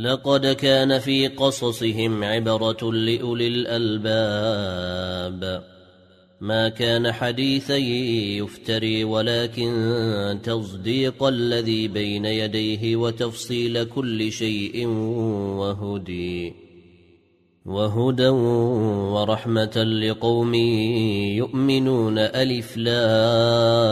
لقد كان في قصصهم عبرة لأولي الألباب. ما كان حديثا يفتري ولكن تصديق الذي بين يديه وتفصيل كل شيء وهدي. وهدى ورحمة لقوم يؤمنون ألف لام.